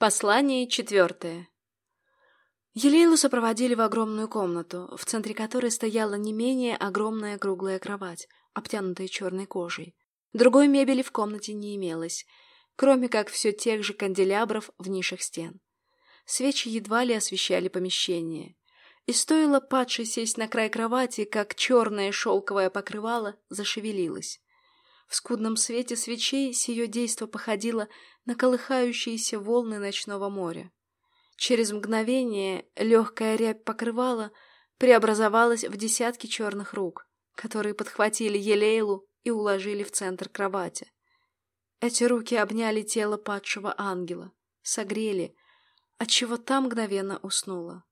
Послание четвертое. Елейлу сопроводили в огромную комнату, в центре которой стояла не менее огромная круглая кровать, обтянутая черной кожей. Другой мебели в комнате не имелось, кроме как все тех же канделябров в нишах стен. Свечи едва ли освещали помещение. И стоило падшей сесть на край кровати, как черное шелковое покрывало зашевелилось. В скудном свете свечей сие действо походило на колыхающиеся волны ночного моря. Через мгновение легкая рябь покрывала преобразовалась в десятки черных рук, которые подхватили Елейлу и уложили в центр кровати. Эти руки обняли тело падшего ангела, согрели, отчего та мгновенно уснула.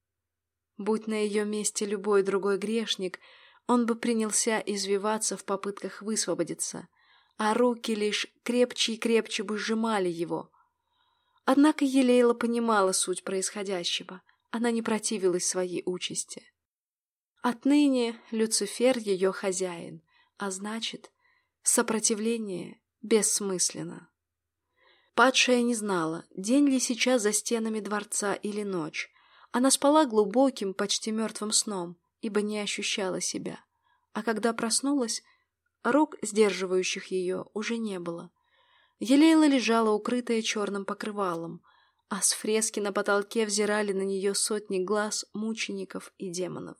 Будь на ее месте любой другой грешник, он бы принялся извиваться в попытках высвободиться — а руки лишь крепче и крепче бы сжимали его. Однако Елейла понимала суть происходящего. Она не противилась своей участи. Отныне Люцифер ее хозяин, а значит, сопротивление бессмысленно. Падшая не знала, день ли сейчас за стенами дворца или ночь. Она спала глубоким, почти мертвым сном, ибо не ощущала себя. А когда проснулась, Рук, сдерживающих ее, уже не было. Елейла лежала укрытая черным покрывалом, а с фрески на потолке взирали на нее сотни глаз мучеников и демонов.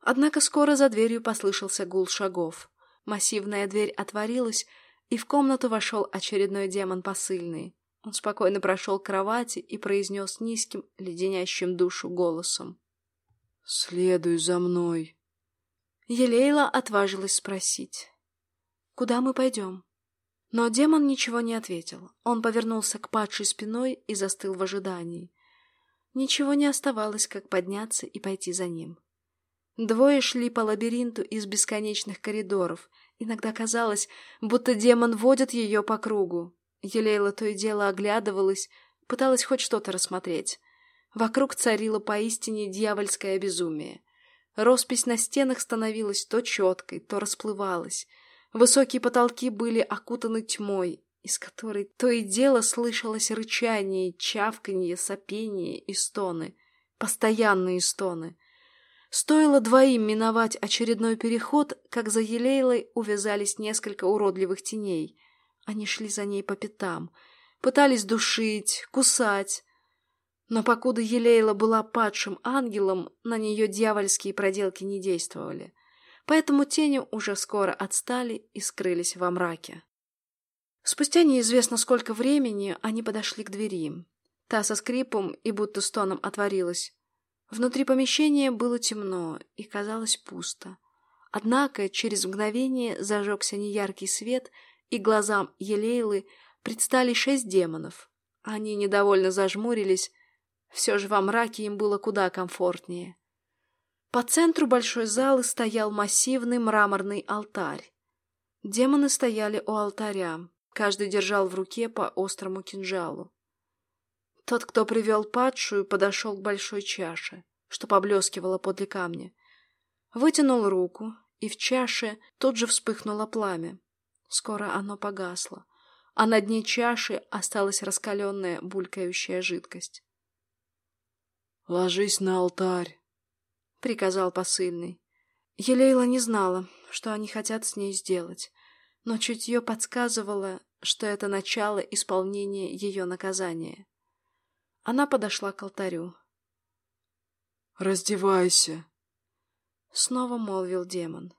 Однако скоро за дверью послышался гул шагов. Массивная дверь отворилась, и в комнату вошел очередной демон посыльный. Он спокойно прошел к кровати и произнес низким, леденящим душу голосом. «Следуй за мной». Елейла отважилась спросить. «Куда мы пойдем?» Но демон ничего не ответил. Он повернулся к падшей спиной и застыл в ожидании. Ничего не оставалось, как подняться и пойти за ним. Двое шли по лабиринту из бесконечных коридоров. Иногда казалось, будто демон водит ее по кругу. Елейла то и дело оглядывалась, пыталась хоть что-то рассмотреть. Вокруг царило поистине дьявольское безумие. Роспись на стенах становилась то четкой, то расплывалась. Высокие потолки были окутаны тьмой, из которой то и дело слышалось рычание, чавканье, сопение и стоны. Постоянные стоны. Стоило двоим миновать очередной переход, как за Елейлой увязались несколько уродливых теней. Они шли за ней по пятам, пытались душить, кусать, но покуда Елейла была падшим ангелом, на нее дьявольские проделки не действовали. Поэтому тени уже скоро отстали и скрылись во мраке. Спустя неизвестно сколько времени они подошли к двери. Та со скрипом и будто стоном отворилась. Внутри помещения было темно и казалось пусто. Однако через мгновение зажегся неяркий свет, и глазам Елейлы предстали шесть демонов. Они недовольно зажмурились, все же во мраке им было куда комфортнее. По центру большой залы стоял массивный мраморный алтарь. Демоны стояли у алтаря, каждый держал в руке по острому кинжалу. Тот, кто привел падшую, подошел к большой чаше, что поблескивало подле камня. Вытянул руку, и в чаше тут же вспыхнуло пламя. Скоро оно погасло, а на дне чаши осталась раскаленная булькающая жидкость. «Ложись на алтарь», — приказал посыльный. Елейла не знала, что они хотят с ней сделать, но чутье подсказывало, что это начало исполнения ее наказания. Она подошла к алтарю. «Раздевайся», — снова молвил демон.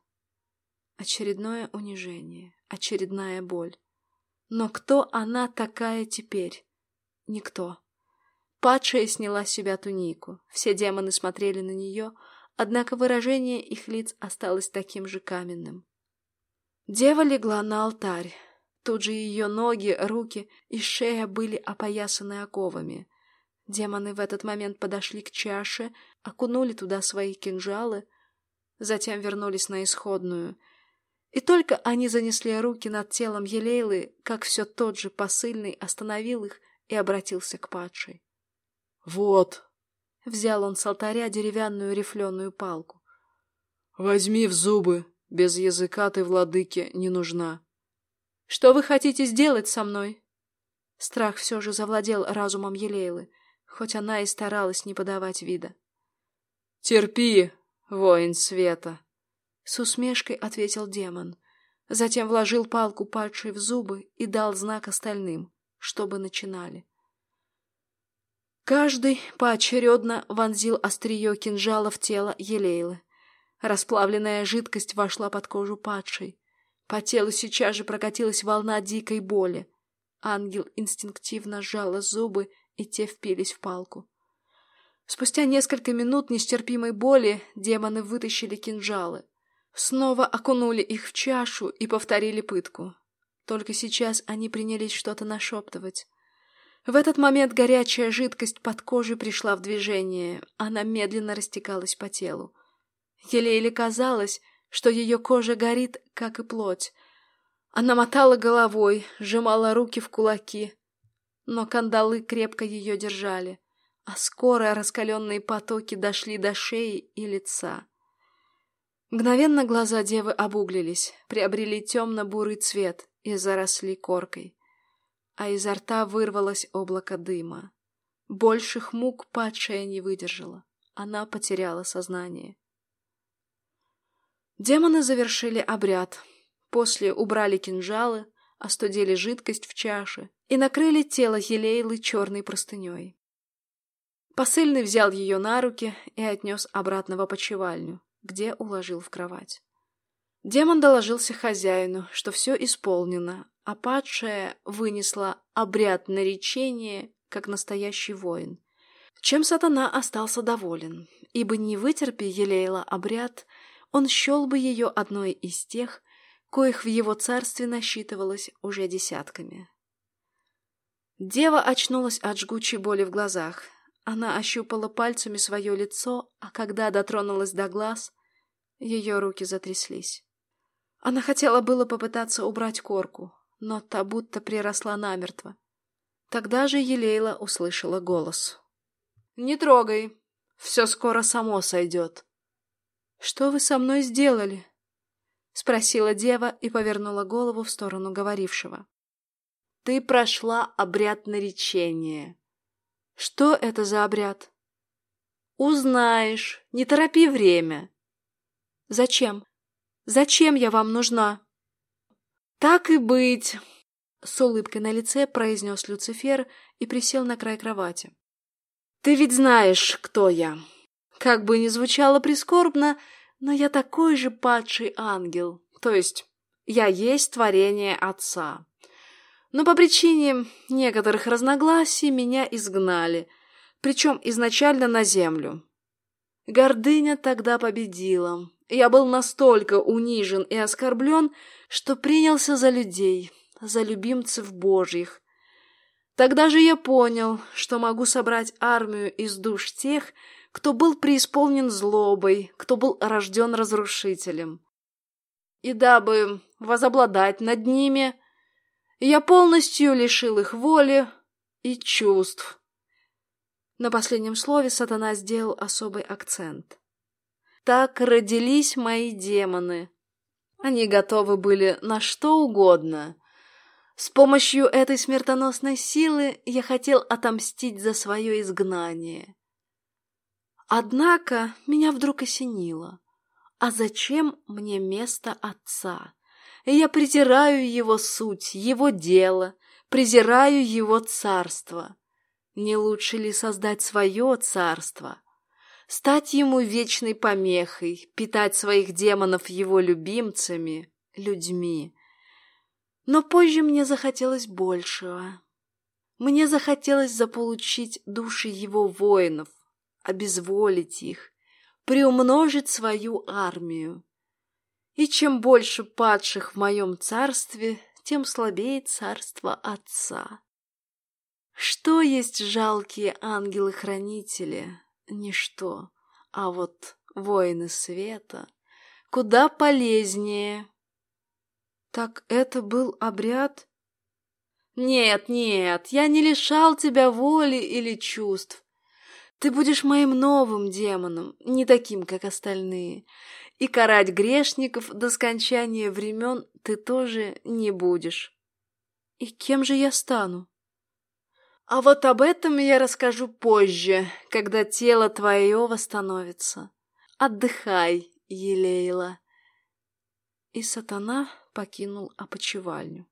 Очередное унижение, очередная боль. Но кто она такая теперь? Никто. Падшая сняла с себя тунику. Все демоны смотрели на нее, однако выражение их лиц осталось таким же каменным. Дева легла на алтарь. Тут же ее ноги, руки и шея были опоясаны оковами. Демоны в этот момент подошли к чаше, окунули туда свои кинжалы, затем вернулись на исходную. И только они занесли руки над телом Елейлы, как все тот же посыльный остановил их и обратился к падшей. «Вот!» — взял он с алтаря деревянную рифленую палку. «Возьми в зубы, без языка ты, владыке, не нужна». «Что вы хотите сделать со мной?» Страх все же завладел разумом Елейлы, хоть она и старалась не подавать вида. «Терпи, воин света!» С усмешкой ответил демон. Затем вложил палку падшей в зубы и дал знак остальным, чтобы начинали. Каждый поочередно вонзил острие кинжала в тело Елейлы. Расплавленная жидкость вошла под кожу падшей. По телу сейчас же прокатилась волна дикой боли. Ангел инстинктивно сжала зубы, и те впились в палку. Спустя несколько минут нестерпимой боли демоны вытащили кинжалы. Снова окунули их в чашу и повторили пытку. Только сейчас они принялись что-то нашептывать. В этот момент горячая жидкость под кожей пришла в движение. Она медленно растекалась по телу. Елейле казалось, что ее кожа горит, как и плоть. Она мотала головой, сжимала руки в кулаки, но кандалы крепко ее держали, а скоро раскаленные потоки дошли до шеи и лица. Мгновенно глаза девы обуглились, приобрели темно-бурый цвет и заросли коркой. А изо рта вырвалось облако дыма. Больших мук падшая не выдержала. Она потеряла сознание. Демоны завершили обряд. После убрали кинжалы, остудили жидкость в чаше и накрыли тело Елейлы черной простыней. Посыльный взял ее на руки и отнес обратно в опочивальню где уложил в кровать. Демон доложился хозяину, что все исполнено, а падшая вынесла обряд наречения, как настоящий воин. Чем сатана остался доволен, ибо не вытерпи Елейла обряд, он счел бы ее одной из тех, коих в его царстве насчитывалось уже десятками. Дева очнулась от жгучей боли в глазах, она ощупала пальцами свое лицо, а когда дотронулась до глаз, ее руки затряслись. Она хотела было попытаться убрать корку, но та будто приросла намертво. Тогда же Елейла услышала голос. «Не трогай, все скоро само сойдет». «Что вы со мной сделали?» — спросила дева и повернула голову в сторону говорившего. «Ты прошла обряд наречения», что это за обряд? Узнаешь. Не торопи время. Зачем? Зачем я вам нужна? Так и быть. С улыбкой на лице произнес Люцифер и присел на край кровати. Ты ведь знаешь, кто я. Как бы ни звучало прискорбно, но я такой же падший ангел. То есть я есть творение Отца но по причине некоторых разногласий меня изгнали, причем изначально на землю. Гордыня тогда победила. Я был настолько унижен и оскорблен, что принялся за людей, за любимцев божьих. Тогда же я понял, что могу собрать армию из душ тех, кто был преисполнен злобой, кто был рожден разрушителем. И дабы возобладать над ними, я полностью лишил их воли и чувств. На последнем слове сатана сделал особый акцент. Так родились мои демоны. Они готовы были на что угодно. С помощью этой смертоносной силы я хотел отомстить за свое изгнание. Однако меня вдруг осенило. А зачем мне место отца? я презираю его суть, его дело, презираю его царство. Не лучше ли создать свое царство? Стать ему вечной помехой, питать своих демонов его любимцами, людьми. Но позже мне захотелось большего. Мне захотелось заполучить души его воинов, обезволить их, приумножить свою армию. И чем больше падших в моем царстве, тем слабее царство Отца. Что есть жалкие ангелы-хранители? Ничто. А вот воины света куда полезнее. Так это был обряд? Нет, нет, я не лишал тебя воли или чувств. Ты будешь моим новым демоном, не таким, как остальные и карать грешников до скончания времен ты тоже не будешь. И кем же я стану? А вот об этом я расскажу позже, когда тело твое восстановится. Отдыхай, Елейла. И сатана покинул опочивальню.